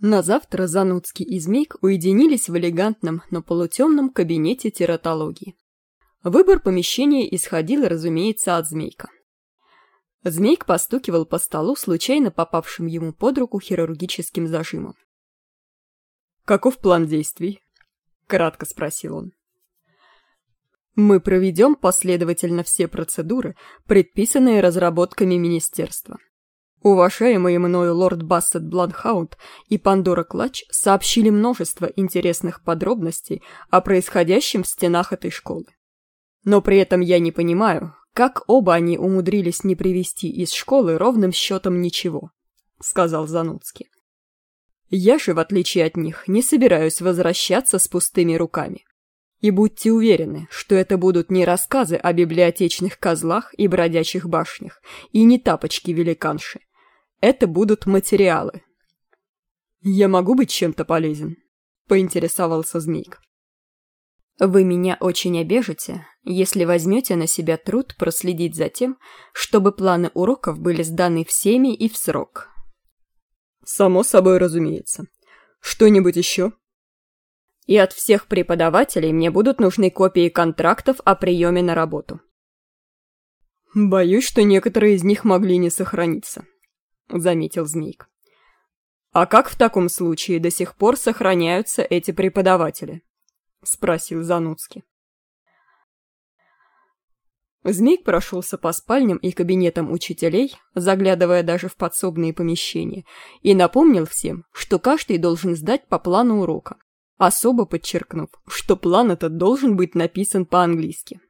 На завтра Зануцкий и Змейк уединились в элегантном, но полутемном кабинете тератологии. Выбор помещения исходил, разумеется, от Змейка. Змейк постукивал по столу, случайно попавшим ему под руку хирургическим зажимом. «Каков план действий?» — кратко спросил он. «Мы проведем последовательно все процедуры, предписанные разработками министерства. Уважаемые мною лорд Бассет Бланхаунд и Пандора Клач сообщили множество интересных подробностей о происходящем в стенах этой школы. Но при этом я не понимаю, как оба они умудрились не привести из школы ровным счетом ничего, сказал Зануцкий. Я же, в отличие от них, не собираюсь возвращаться с пустыми руками. И будьте уверены, что это будут не рассказы о библиотечных козлах и бродячих башнях, и не тапочки-великанши, это будут материалы. «Я могу быть чем-то полезен?» — поинтересовался Змейк. «Вы меня очень обежите, если возьмете на себя труд проследить за тем, чтобы планы уроков были сданы всеми и в срок». «Само собой разумеется. Что-нибудь еще?» «И от всех преподавателей мне будут нужны копии контрактов о приеме на работу». «Боюсь, что некоторые из них могли не сохраниться», — заметил Змейк. «А как в таком случае до сих пор сохраняются эти преподаватели?» — спросил Зануцкий. Змейк прошелся по спальням и кабинетам учителей, заглядывая даже в подсобные помещения, и напомнил всем, что каждый должен сдать по плану урока, особо подчеркнув, что план этот должен быть написан по-английски.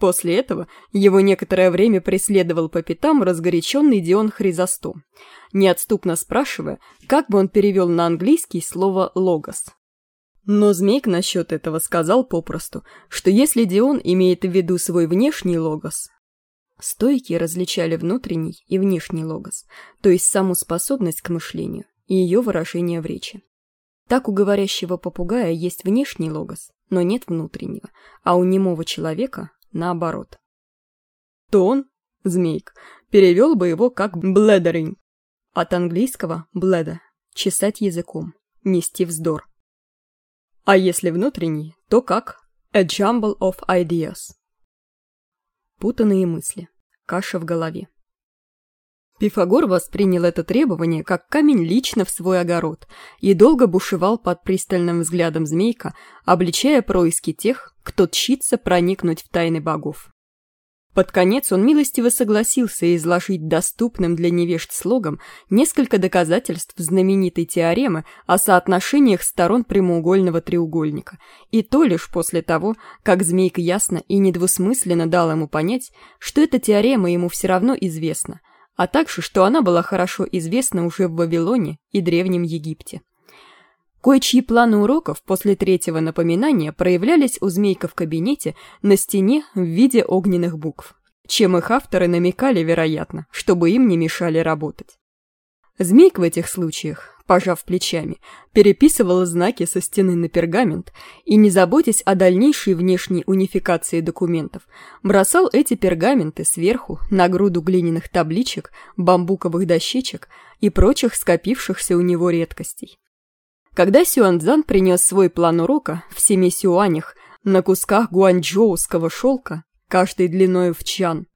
После этого его некоторое время преследовал по пятам разгоряченный Дион Хризостом, неотступно спрашивая, как бы он перевел на английский слово «логос». Но Змейк насчет этого сказал попросту, что если Дион имеет в виду свой внешний логос, стойки различали внутренний и внешний логос, то есть саму способность к мышлению и ее выражение в речи. Так у говорящего попугая есть внешний логос, но нет внутреннего, а у немого человека наоборот. То он, змейк, перевел бы его как «бледеринг». От английского «бледа» — чесать языком, нести вздор. А если внутренний, то как «a jumble of ideas». Путанные мысли, каша в голове. Пифагор воспринял это требование как камень лично в свой огород и долго бушевал под пристальным взглядом змейка, обличая происки тех, кто тщится проникнуть в тайны богов. Под конец он милостиво согласился изложить доступным для невежд слогом несколько доказательств знаменитой теоремы о соотношениях сторон прямоугольного треугольника, и то лишь после того, как Змейка ясно и недвусмысленно дал ему понять, что эта теорема ему все равно известна, а также, что она была хорошо известна уже в Вавилоне и Древнем Египте. Кое-чьи планы уроков после третьего напоминания проявлялись у змейка в кабинете на стене в виде огненных букв, чем их авторы намекали, вероятно, чтобы им не мешали работать. Змейк в этих случаях, пожав плечами, переписывал знаки со стены на пергамент и, не заботясь о дальнейшей внешней унификации документов, бросал эти пергаменты сверху на груду глиняных табличек, бамбуковых дощечек и прочих скопившихся у него редкостей. Когда Сюанцзан принес свой план урока в семи сюанях на кусках гуанчжоуского шелка, каждой длиною в чан,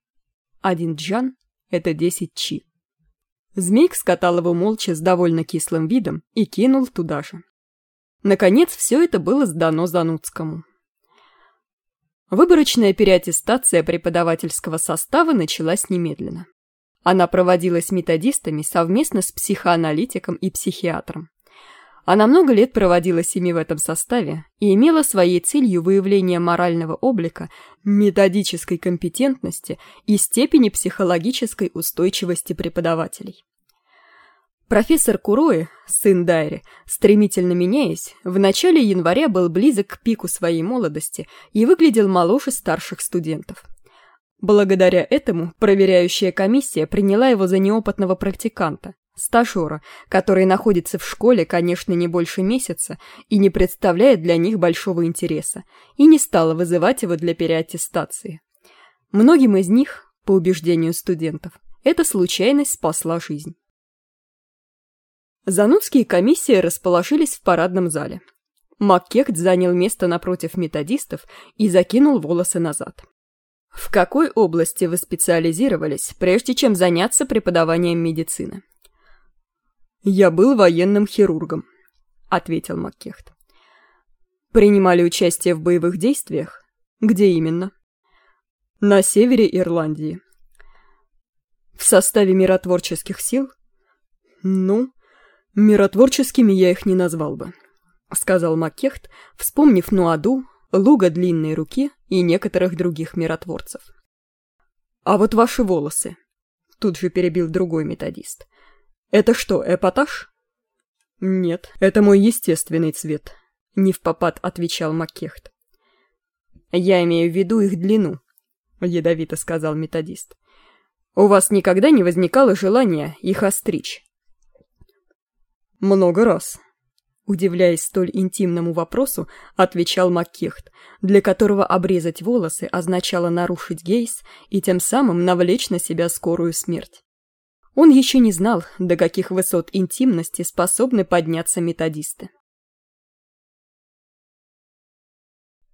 один джан — это десять чи. Змейк скатал его молча с довольно кислым видом и кинул туда же. Наконец, все это было сдано Зануцкому. Выборочная переаттестация преподавательского состава началась немедленно. Она проводилась методистами совместно с психоаналитиком и психиатром. Она много лет проводила ими в этом составе и имела своей целью выявление морального облика, методической компетентности и степени психологической устойчивости преподавателей. Профессор Курои, сын Дайри, стремительно меняясь, в начале января был близок к пику своей молодости и выглядел моложе старших студентов. Благодаря этому проверяющая комиссия приняла его за неопытного практиканта, стажера, который находится в школе, конечно, не больше месяца и не представляет для них большого интереса, и не стала вызывать его для переаттестации. Многим из них, по убеждению студентов, эта случайность спасла жизнь. Занудские комиссии расположились в парадном зале. Маккехт занял место напротив методистов и закинул волосы назад. В какой области вы специализировались, прежде чем заняться преподаванием медицины? «Я был военным хирургом», — ответил Маккехт. «Принимали участие в боевых действиях? Где именно?» «На севере Ирландии». «В составе миротворческих сил?» «Ну, миротворческими я их не назвал бы», — сказал Маккехт, вспомнив Нуаду, луга длинной руки и некоторых других миротворцев. «А вот ваши волосы», — тут же перебил другой методист. «Это что, эпатаж?» «Нет, это мой естественный цвет», — не в попад отвечал Маккехт. «Я имею в виду их длину», — ядовито сказал методист. «У вас никогда не возникало желания их остричь?» «Много раз», Удивляясь столь интимному вопросу, отвечал Маккехт, для которого обрезать волосы означало нарушить гейс и тем самым навлечь на себя скорую смерть. Он еще не знал, до каких высот интимности способны подняться методисты.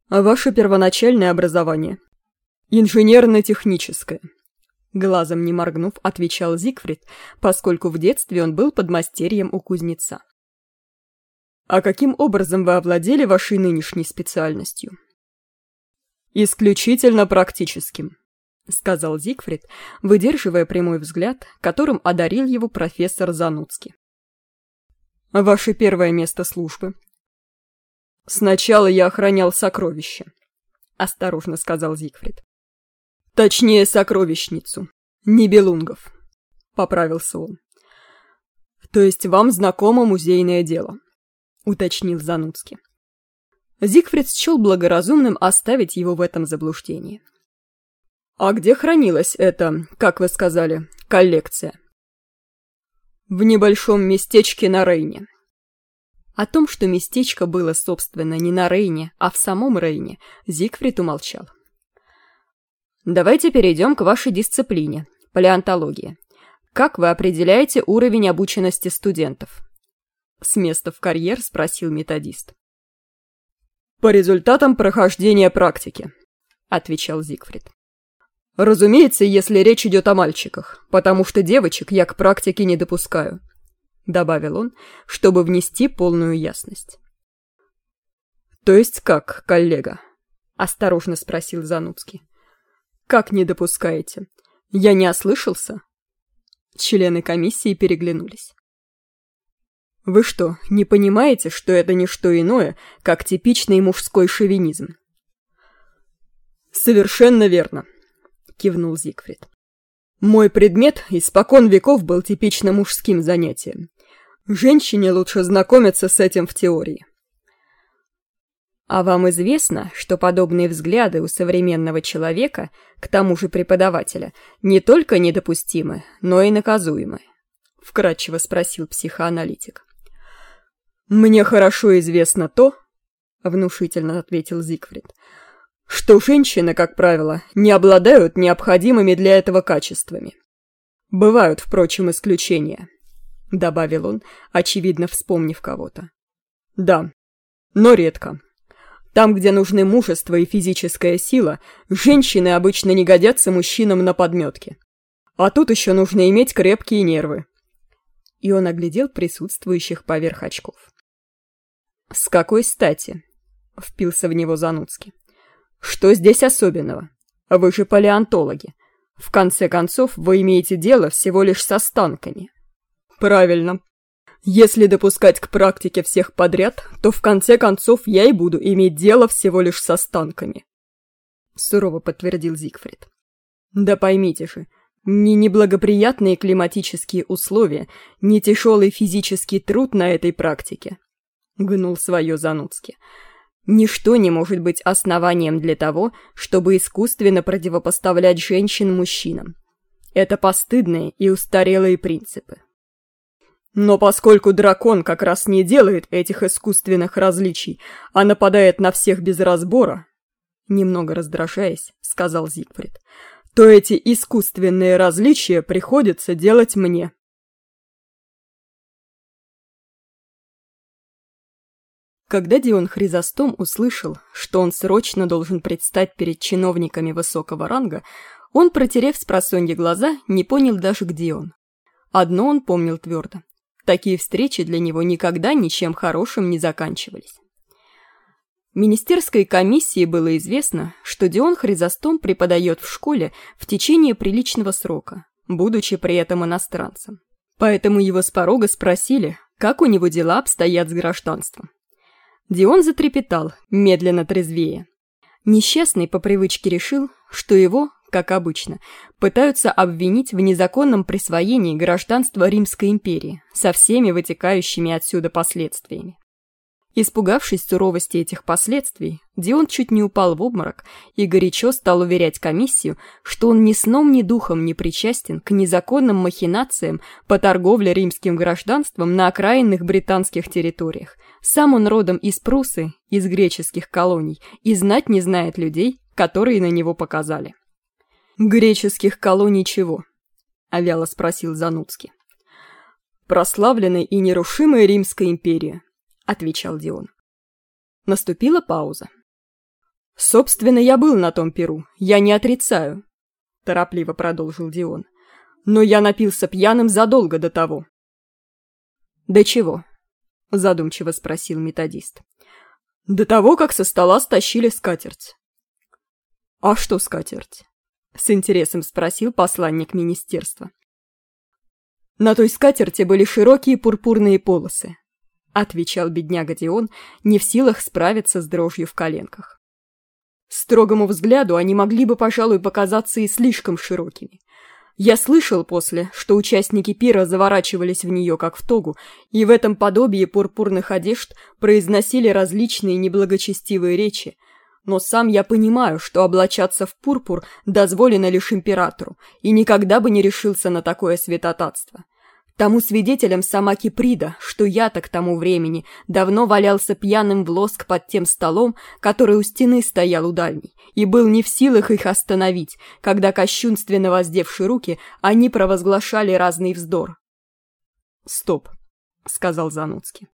Ваше первоначальное образование? Инженерно-техническое. Глазом не моргнув, отвечал Зигфрид, поскольку в детстве он был подмастерьем у кузнеца. А каким образом вы овладели вашей нынешней специальностью? Исключительно практическим, сказал Зигфрид, выдерживая прямой взгляд, которым одарил его профессор Зануцкий. Ваше первое место службы. Сначала я охранял сокровища, осторожно сказал Зигфрид. Точнее, сокровищницу, не Белунгов, поправился он. То есть вам знакомо музейное дело? — уточнил Зануцкий. Зигфрид счел благоразумным оставить его в этом заблуждении. «А где хранилась эта, как вы сказали, коллекция?» «В небольшом местечке на Рейне». О том, что местечко было, собственно, не на Рейне, а в самом Рейне, Зигфрид умолчал. «Давайте перейдем к вашей дисциплине – палеонтология. Как вы определяете уровень обученности студентов?» С места в карьер спросил методист. «По результатам прохождения практики», — отвечал Зигфрид. «Разумеется, если речь идет о мальчиках, потому что девочек я к практике не допускаю», — добавил он, чтобы внести полную ясность. «То есть как, коллега?» — осторожно спросил Зануцкий. «Как не допускаете? Я не ослышался?» Члены комиссии переглянулись. Вы что, не понимаете, что это не что иное, как типичный мужской шовинизм? Совершенно верно, кивнул Зигфрид. Мой предмет испокон веков был типично мужским занятием. Женщине лучше знакомиться с этим в теории. А вам известно, что подобные взгляды у современного человека, к тому же преподавателя, не только недопустимы, но и наказуемы? Вкратчиво спросил психоаналитик. «Мне хорошо известно то, — внушительно ответил Зигфрид, — что женщины, как правило, не обладают необходимыми для этого качествами. Бывают, впрочем, исключения, — добавил он, очевидно вспомнив кого-то. Да, но редко. Там, где нужны мужество и физическая сила, женщины обычно не годятся мужчинам на подметке. А тут еще нужно иметь крепкие нервы. И он оглядел присутствующих поверх очков. «С какой стати?» — впился в него Зануцкий. «Что здесь особенного? Вы же палеонтологи. В конце концов, вы имеете дело всего лишь с останками». «Правильно. Если допускать к практике всех подряд, то в конце концов я и буду иметь дело всего лишь с останками», — сурово подтвердил Зигфрид. «Да поймите же, ни неблагоприятные климатические условия, ни тяжелый физический труд на этой практике гнул свое Зануцки. Ничто не может быть основанием для того, чтобы искусственно противопоставлять женщин мужчинам. Это постыдные и устарелые принципы. Но поскольку дракон как раз не делает этих искусственных различий, а нападает на всех без разбора, немного раздражаясь, сказал Зигфрид, то эти искусственные различия приходится делать мне. Когда Дион Хризостом услышал, что он срочно должен предстать перед чиновниками высокого ранга, он, протерев с просонья глаза, не понял даже, где он. Одно он помнил твердо. Такие встречи для него никогда ничем хорошим не заканчивались. Министерской комиссии было известно, что Дион Хризостом преподает в школе в течение приличного срока, будучи при этом иностранцем. Поэтому его с порога спросили, как у него дела обстоят с гражданством. Дион затрепетал, медленно трезвее. Несчастный по привычке решил, что его, как обычно, пытаются обвинить в незаконном присвоении гражданства Римской империи со всеми вытекающими отсюда последствиями. Испугавшись суровости этих последствий, Дион чуть не упал в обморок и горячо стал уверять комиссию, что он ни сном, ни духом не причастен к незаконным махинациям по торговле римским гражданством на окраинных британских территориях. Сам он родом из Прусы, из греческих колоний, и знать не знает людей, которые на него показали. «Греческих колоний чего?» — вяло спросил Зануцкий. «Прославленной и нерушимой Римской империи», — отвечал Дион. Наступила пауза. «Собственно, я был на том перу, я не отрицаю», — торопливо продолжил Дион. «Но я напился пьяным задолго до того». «До чего?» — задумчиво спросил методист. «До того, как со стола стащили скатерть». «А что скатерть?» — с интересом спросил посланник министерства. «На той скатерти были широкие пурпурные полосы», — отвечал бедняга Дион, не в силах справиться с дрожью в коленках. Строгому взгляду они могли бы, пожалуй, показаться и слишком широкими. Я слышал после, что участники пира заворачивались в нее, как в тогу, и в этом подобии пурпурных одежд произносили различные неблагочестивые речи, но сам я понимаю, что облачаться в пурпур дозволено лишь императору, и никогда бы не решился на такое святотатство. Тому свидетелем сама Киприда, что я-то к тому времени давно валялся пьяным в лоск под тем столом, который у стены стоял у дальней, и был не в силах их остановить, когда, кощунственно воздевши руки, они провозглашали разный вздор. «Стоп», — сказал Зануцкий.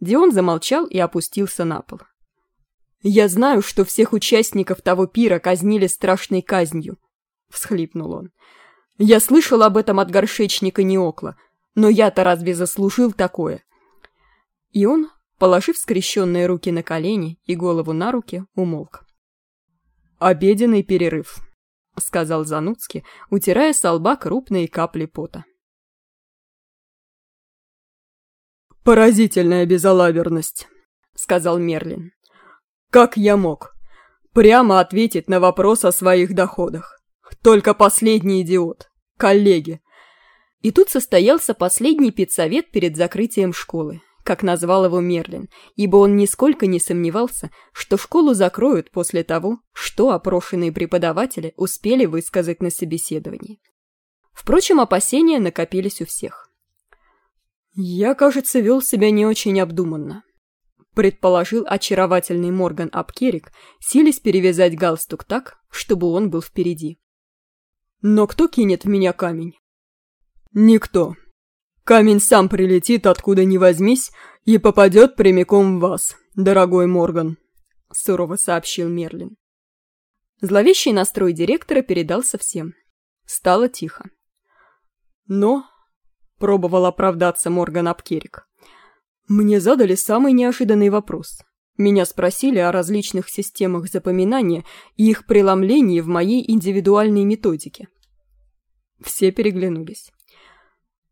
Дион замолчал и опустился на пол. «Я знаю, что всех участников того пира казнили страшной казнью», — всхлипнул он. «Я слышал об этом от горшечника Неокла, но я-то разве заслужил такое?» И он, положив скрещенные руки на колени и голову на руки, умолк. «Обеденный перерыв», — сказал Зануцкий, утирая с лба крупные капли пота. «Поразительная безалаберность», — сказал Мерлин. Как я мог? Прямо ответить на вопрос о своих доходах. Только последний идиот. Коллеги. И тут состоялся последний педсовет перед закрытием школы, как назвал его Мерлин, ибо он нисколько не сомневался, что школу закроют после того, что опрошенные преподаватели успели высказать на собеседовании. Впрочем, опасения накопились у всех. Я, кажется, вел себя не очень обдуманно предположил очаровательный Морган Апкерик, силясь перевязать галстук так, чтобы он был впереди. «Но кто кинет в меня камень?» «Никто. Камень сам прилетит, откуда ни возьмись, и попадет прямиком в вас, дорогой Морган», — сурово сообщил Мерлин. Зловещий настрой директора передался всем. Стало тихо. «Но...» — пробовал оправдаться Морган Апкерик. Мне задали самый неожиданный вопрос. Меня спросили о различных системах запоминания и их преломлении в моей индивидуальной методике. Все переглянулись.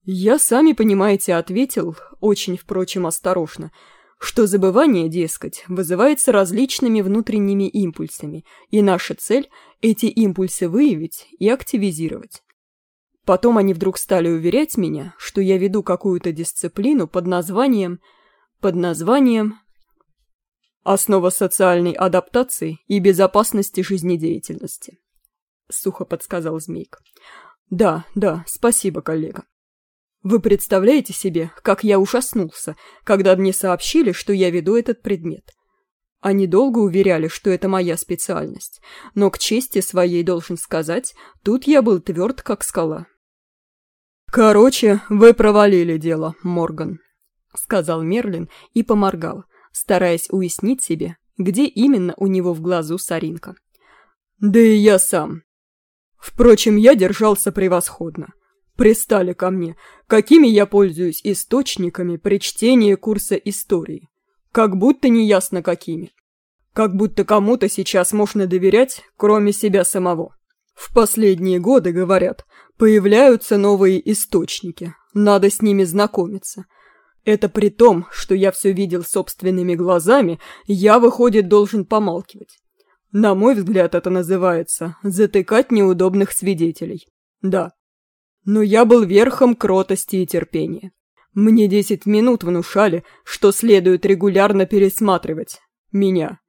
Я, сами понимаете, ответил, очень, впрочем, осторожно, что забывание, дескать, вызывается различными внутренними импульсами, и наша цель – эти импульсы выявить и активизировать. Потом они вдруг стали уверять меня, что я веду какую-то дисциплину под названием... под названием... «Основа социальной адаптации и безопасности жизнедеятельности», — сухо подсказал Змейк. «Да, да, спасибо, коллега. Вы представляете себе, как я ужаснулся, когда мне сообщили, что я веду этот предмет. Они долго уверяли, что это моя специальность, но к чести своей должен сказать, тут я был тверд, как скала. «Короче, вы провалили дело, Морган», — сказал Мерлин и поморгал, стараясь уяснить себе, где именно у него в глазу соринка. «Да и я сам. Впрочем, я держался превосходно. Пристали ко мне, какими я пользуюсь источниками при чтении курса истории. Как будто неясно какими. Как будто кому-то сейчас можно доверять, кроме себя самого. В последние годы, говорят, появляются новые источники, надо с ними знакомиться. Это при том, что я все видел собственными глазами, я, выходит, должен помалкивать. На мой взгляд, это называется «затыкать неудобных свидетелей». Да. Но я был верхом кротости и терпения. Мне десять минут внушали, что следует регулярно пересматривать. Меня.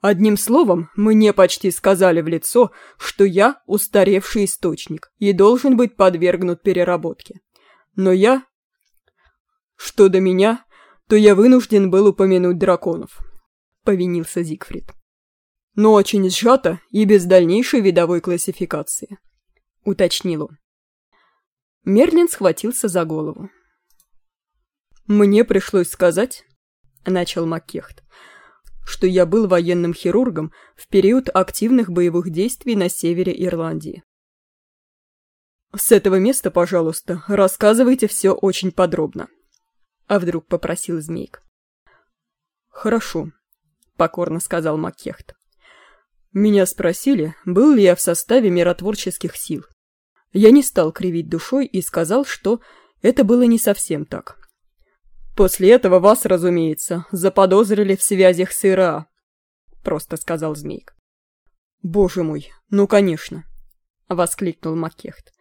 Одним словом, мне почти сказали в лицо, что я устаревший источник и должен быть подвергнут переработке. Но я... Что до меня, то я вынужден был упомянуть драконов, — повинился Зигфрид. Но очень сжато и без дальнейшей видовой классификации, — уточнил он. Мерлин схватился за голову. «Мне пришлось сказать», — начал Маккехт, — что я был военным хирургом в период активных боевых действий на севере Ирландии. «С этого места, пожалуйста, рассказывайте все очень подробно», — а вдруг попросил Змейк. «Хорошо», — покорно сказал Маккехт. «Меня спросили, был ли я в составе миротворческих сил. Я не стал кривить душой и сказал, что это было не совсем так. После этого вас, разумеется, заподозрили в связях с ИРА, просто сказал Змейк. Боже мой, ну конечно, воскликнул Маккехт.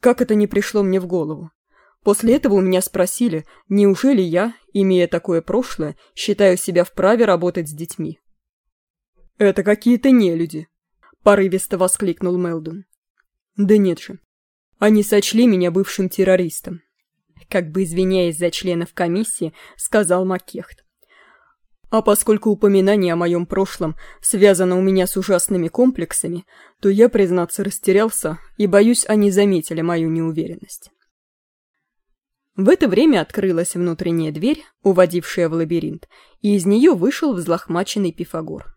Как это не пришло мне в голову? После этого у меня спросили, неужели я, имея такое прошлое, считаю себя вправе работать с детьми? «Это какие-то нелюди», — порывисто воскликнул Мелдун. «Да нет же. Они сочли меня бывшим террористом как бы извиняясь за членов комиссии, сказал Маккехт. А поскольку упоминание о моем прошлом связано у меня с ужасными комплексами, то я, признаться, растерялся и, боюсь, они заметили мою неуверенность. В это время открылась внутренняя дверь, уводившая в лабиринт, и из нее вышел взлохмаченный Пифагор.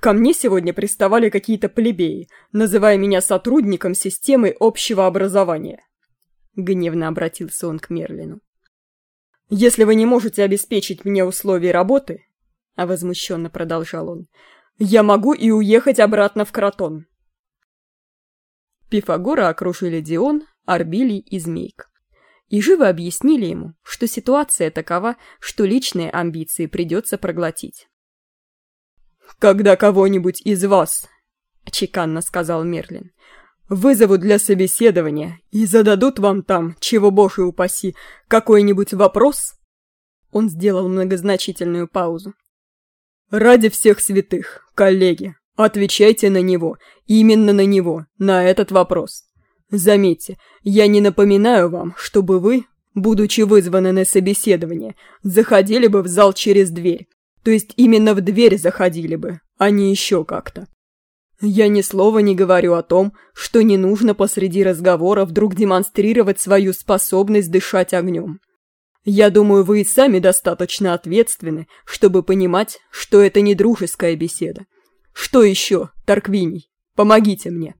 «Ко мне сегодня приставали какие-то плебеи, называя меня сотрудником системы общего образования», — гневно обратился он к Мерлину. «Если вы не можете обеспечить мне условия работы, — а возмущенно продолжал он, — я могу и уехать обратно в Кротон». Пифагора окружили Дион, Арбилий и Змейк. И живо объяснили ему, что ситуация такова, что личные амбиции придется проглотить. «Когда кого-нибудь из вас, — чеканно сказал Мерлин, Вызовут для собеседования и зададут вам там, чего боже упаси, какой-нибудь вопрос?» Он сделал многозначительную паузу. «Ради всех святых, коллеги, отвечайте на него, именно на него, на этот вопрос. Заметьте, я не напоминаю вам, чтобы вы, будучи вызваны на собеседование, заходили бы в зал через дверь, то есть именно в дверь заходили бы, а не еще как-то. Я ни слова не говорю о том, что не нужно посреди разговора вдруг демонстрировать свою способность дышать огнем. Я думаю, вы и сами достаточно ответственны, чтобы понимать, что это не дружеская беседа. Что еще, Тарквиний? Помогите мне.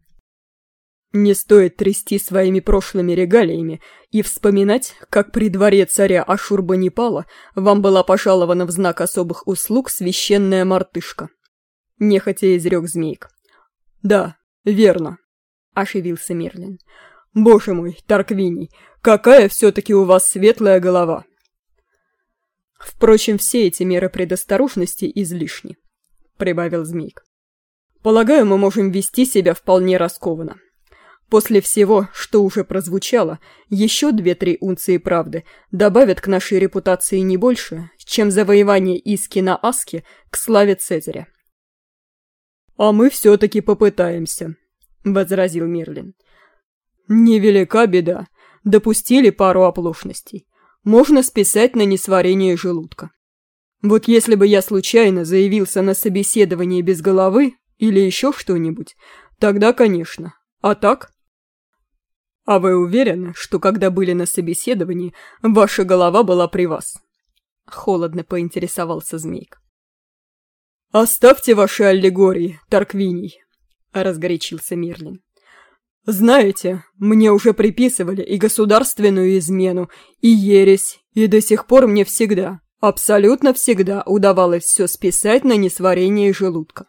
Не стоит трясти своими прошлыми регалиями и вспоминать, как при дворе царя Ашурбанипала вам была пожалована в знак особых услуг священная мартышка. Нехотя изрек змейк. «Да, верно», — оживился Мерлин. «Боже мой, Тарквиний, какая все-таки у вас светлая голова!» «Впрочем, все эти меры предосторожности излишни», — прибавил Змейк. «Полагаю, мы можем вести себя вполне раскованно. После всего, что уже прозвучало, еще две-три унции правды добавят к нашей репутации не больше, чем завоевание Иски на Аске к славе Цезаря. «А мы все-таки попытаемся», — возразил Мерлин. «Невелика беда. Допустили пару оплошностей. Можно списать на несварение желудка. Вот если бы я случайно заявился на собеседование без головы или еще что-нибудь, тогда, конечно. А так?» «А вы уверены, что когда были на собеседовании, ваша голова была при вас?» — холодно поинтересовался Змейк. «Оставьте ваши аллегории, Тарквиний», — разгорячился Мерлин. «Знаете, мне уже приписывали и государственную измену, и ересь, и до сих пор мне всегда, абсолютно всегда удавалось все списать на несварение желудка.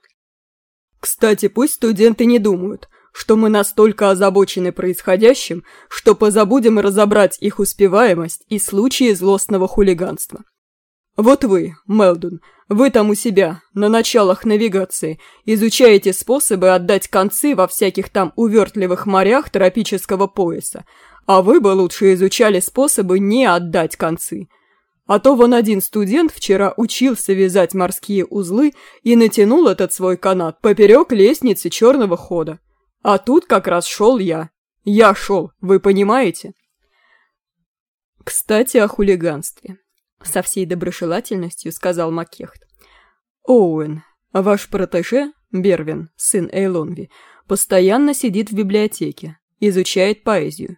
Кстати, пусть студенты не думают, что мы настолько озабочены происходящим, что позабудем разобрать их успеваемость и случаи злостного хулиганства. Вот вы, Мелдун, вы там у себя, на началах навигации, изучаете способы отдать концы во всяких там увертливых морях тропического пояса, а вы бы лучше изучали способы не отдать концы. А то вон один студент вчера учился вязать морские узлы и натянул этот свой канат поперек лестницы черного хода. А тут как раз шел я. Я шел, вы понимаете? Кстати, о хулиганстве. Со всей доброжелательностью сказал Маккехт. Оуэн, ваш протеже, Бервин, сын Эйлонви, постоянно сидит в библиотеке, изучает поэзию.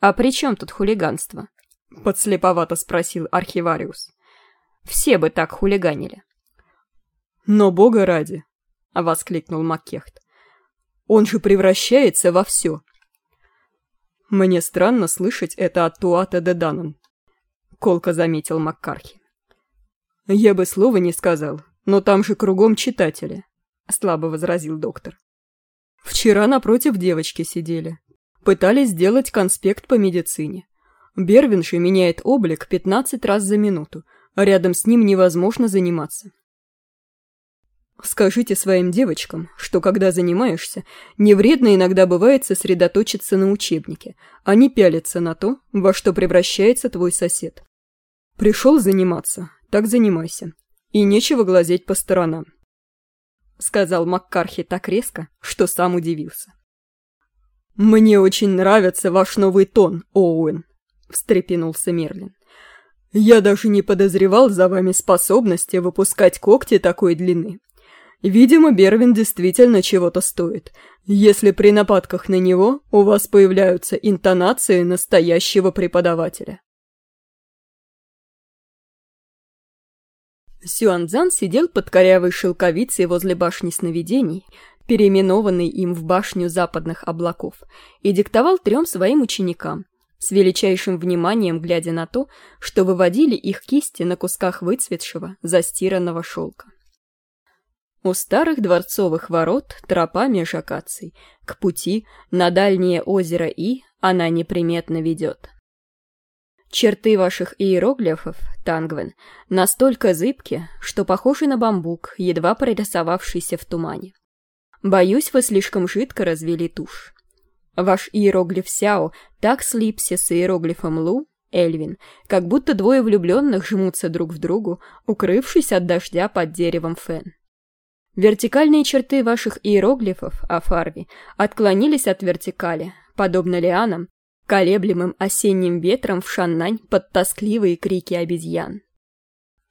«А при чем тут хулиганство?» — подслеповато спросил архивариус. «Все бы так хулиганили». «Но бога ради!» — воскликнул Маккехт. Он же превращается во все. Мне странно слышать это от Туата де Данон, колко заметил Маккархи. Я бы слова не сказал, но там же кругом читатели, слабо возразил доктор. Вчера напротив девочки сидели. Пытались сделать конспект по медицине. Бервинши меняет облик 15 раз за минуту, а рядом с ним невозможно заниматься. Скажите своим девочкам, что когда занимаешься, не вредно иногда бывает сосредоточиться на учебнике, а не пялиться на то, во что превращается твой сосед. Пришел заниматься, так занимайся. И нечего глазеть по сторонам. Сказал Маккархи так резко, что сам удивился. «Мне очень нравится ваш новый тон, Оуэн», — встрепенулся Мерлин. «Я даже не подозревал за вами способности выпускать когти такой длины. Видимо, Бервин действительно чего-то стоит, если при нападках на него у вас появляются интонации настоящего преподавателя. Сюанзан сидел под корявой шелковицей возле башни сновидений, переименованной им в башню западных облаков, и диктовал трем своим ученикам, с величайшим вниманием глядя на то, что выводили их кисти на кусках выцветшего, застиранного шелка. У старых дворцовых ворот тропа меж акаций. К пути на дальнее озеро И она неприметно ведет. Черты ваших иероглифов, Тангвен, настолько зыбки, что похожи на бамбук, едва прорисовавшийся в тумане. Боюсь, вы слишком жидко развели тушь. Ваш иероглиф Сяо так слипся с иероглифом Лу, Эльвин, как будто двое влюбленных жмутся друг в другу, укрывшись от дождя под деревом Фен. Вертикальные черты ваших иероглифов, Афарви, отклонились от вертикали, подобно лианам, колеблемым осенним ветром в Шаннань под тоскливые крики обезьян.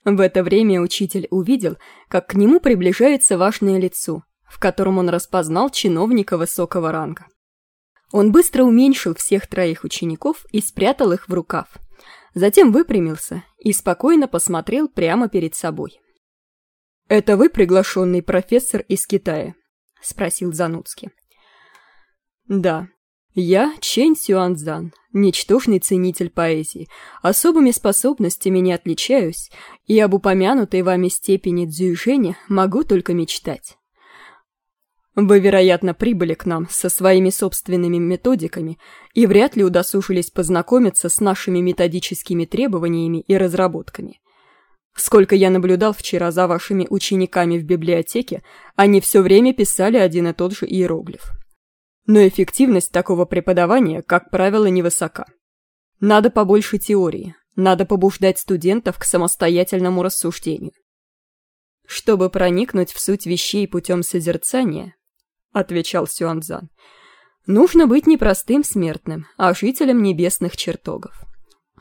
В это время учитель увидел, как к нему приближается важное лицо, в котором он распознал чиновника высокого ранга. Он быстро уменьшил всех троих учеников и спрятал их в рукав. Затем выпрямился и спокойно посмотрел прямо перед собой. «Это вы приглашенный профессор из Китая?» — спросил Зануцкий. «Да, я Чэнь Сюанзан, ничтожный ценитель поэзии. Особыми способностями не отличаюсь, и об упомянутой вами степени дзюжения могу только мечтать. Вы, вероятно, прибыли к нам со своими собственными методиками и вряд ли удосужились познакомиться с нашими методическими требованиями и разработками. Сколько я наблюдал вчера за вашими учениками в библиотеке, они все время писали один и тот же иероглиф. Но эффективность такого преподавания, как правило, невысока. Надо побольше теории, надо побуждать студентов к самостоятельному рассуждению. Чтобы проникнуть в суть вещей путем созерцания, отвечал Сюанзан, нужно быть не простым смертным, а жителем небесных чертогов.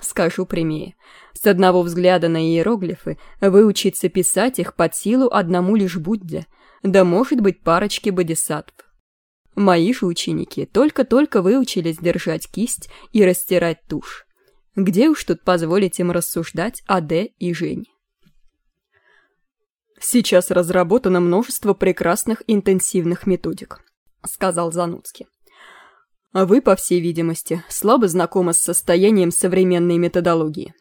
Скажу прямее. С одного взгляда на иероглифы выучиться писать их под силу одному лишь Будде, да может быть парочке бодисаттв. Мои же ученики только-только выучились держать кисть и растирать тушь. Где уж тут позволить им рассуждать о Д и Жене? «Сейчас разработано множество прекрасных интенсивных методик», — сказал Зануцкий. «А вы, по всей видимости, слабо знакомы с состоянием современной методологии.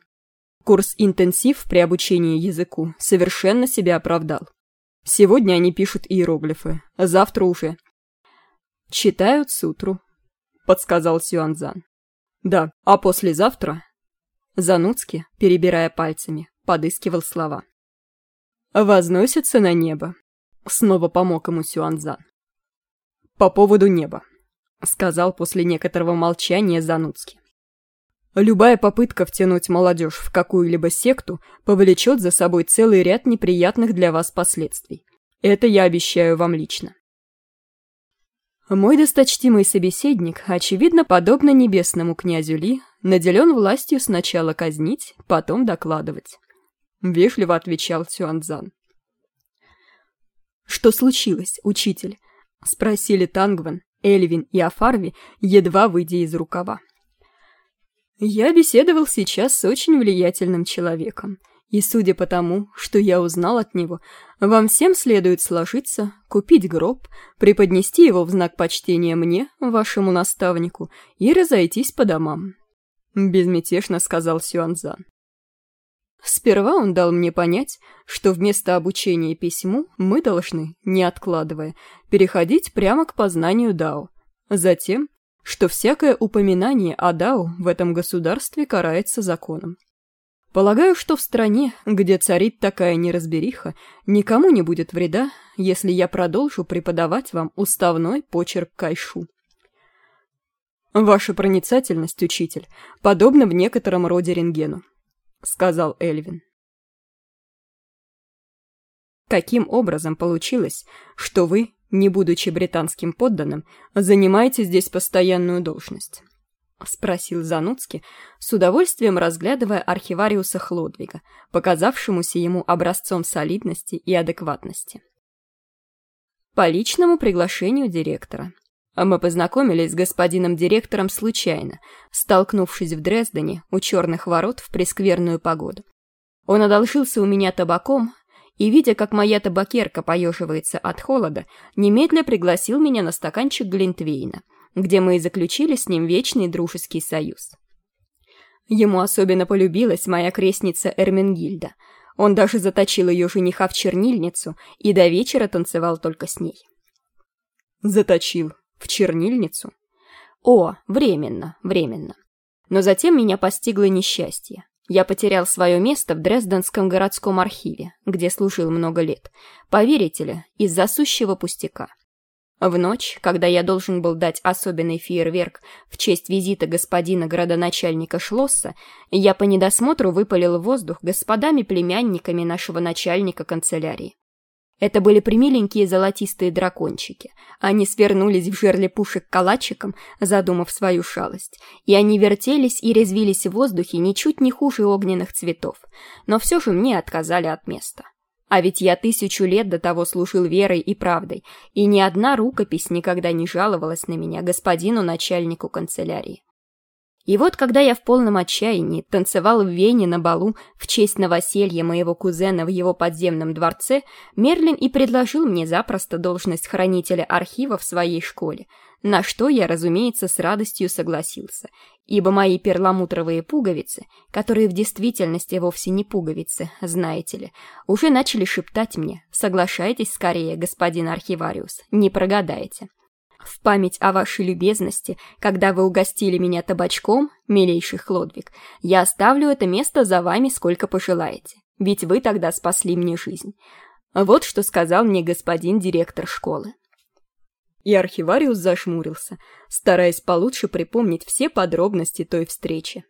Курс «Интенсив» при обучении языку совершенно себя оправдал. Сегодня они пишут иероглифы, завтра уже...» «Читают сутру», — подсказал Сюанзан. «Да, а послезавтра...» Зануцкий, перебирая пальцами, подыскивал слова. «Возносится на небо», — снова помог ему Сюанзан. «По поводу неба», — сказал после некоторого молчания Зануцкий. «Любая попытка втянуть молодежь в какую-либо секту повлечет за собой целый ряд неприятных для вас последствий. Это я обещаю вам лично». Мой досточтимый собеседник, очевидно, подобно небесному князю Ли, наделен властью сначала казнить, потом докладывать. — вежливо отвечал Сюанзан. «Что случилось, учитель?» — спросили Тангван, Эльвин и Афарви, едва выйдя из рукава. «Я беседовал сейчас с очень влиятельным человеком, и судя по тому, что я узнал от него, вам всем следует сложиться, купить гроб, преподнести его в знак почтения мне, вашему наставнику, и разойтись по домам», — безмятежно сказал Сюанзан. Сперва он дал мне понять, что вместо обучения письму мы должны, не откладывая, переходить прямо к познанию Дао. Затем, что всякое упоминание о Дао в этом государстве карается законом. Полагаю, что в стране, где царит такая неразбериха, никому не будет вреда, если я продолжу преподавать вам уставной почерк Кайшу. Ваша проницательность, учитель, подобна в некотором роде рентгену. — сказал Эльвин. «Каким образом получилось, что вы, не будучи британским подданным, занимаете здесь постоянную должность?» — спросил Зануцкий, с удовольствием разглядывая архивариуса Хлодвига, показавшемуся ему образцом солидности и адекватности. «По личному приглашению директора», мы познакомились с господином директором случайно, столкнувшись в Дрездене у черных ворот в прескверную погоду. Он одолжился у меня табаком и, видя, как моя табакерка поеживается от холода, немедля пригласил меня на стаканчик Глинтвейна, где мы и заключили с ним вечный дружеский союз. Ему особенно полюбилась моя крестница Эрмингильда. Он даже заточил ее жениха в чернильницу и до вечера танцевал только с ней. «Заточил», в чернильницу? О, временно, временно. Но затем меня постигло несчастье. Я потерял свое место в Дрезденском городском архиве, где служил много лет. Поверите ли, из-за сущего пустяка. В ночь, когда я должен был дать особенный фейерверк в честь визита господина градоначальника Шлосса, я по недосмотру выпалил в воздух господами-племянниками нашего начальника канцелярии. Это были примиленькие золотистые дракончики. Они свернулись в жерле пушек калачиком, задумав свою шалость. И они вертелись и резвились в воздухе ничуть не хуже огненных цветов. Но все же мне отказали от места. А ведь я тысячу лет до того служил верой и правдой, и ни одна рукопись никогда не жаловалась на меня господину начальнику канцелярии. И вот когда я в полном отчаянии танцевал в Вене на балу в честь новоселья моего кузена в его подземном дворце, Мерлин и предложил мне запросто должность хранителя архива в своей школе, на что я, разумеется, с радостью согласился, ибо мои перламутровые пуговицы, которые в действительности вовсе не пуговицы, знаете ли, уже начали шептать мне «Соглашайтесь скорее, господин архивариус, не прогадаете». В память о вашей любезности, когда вы угостили меня табачком, милейший Хлодвиг, я оставлю это место за вами сколько пожелаете, ведь вы тогда спасли мне жизнь. Вот что сказал мне господин директор школы. И архивариус зашмурился, стараясь получше припомнить все подробности той встречи.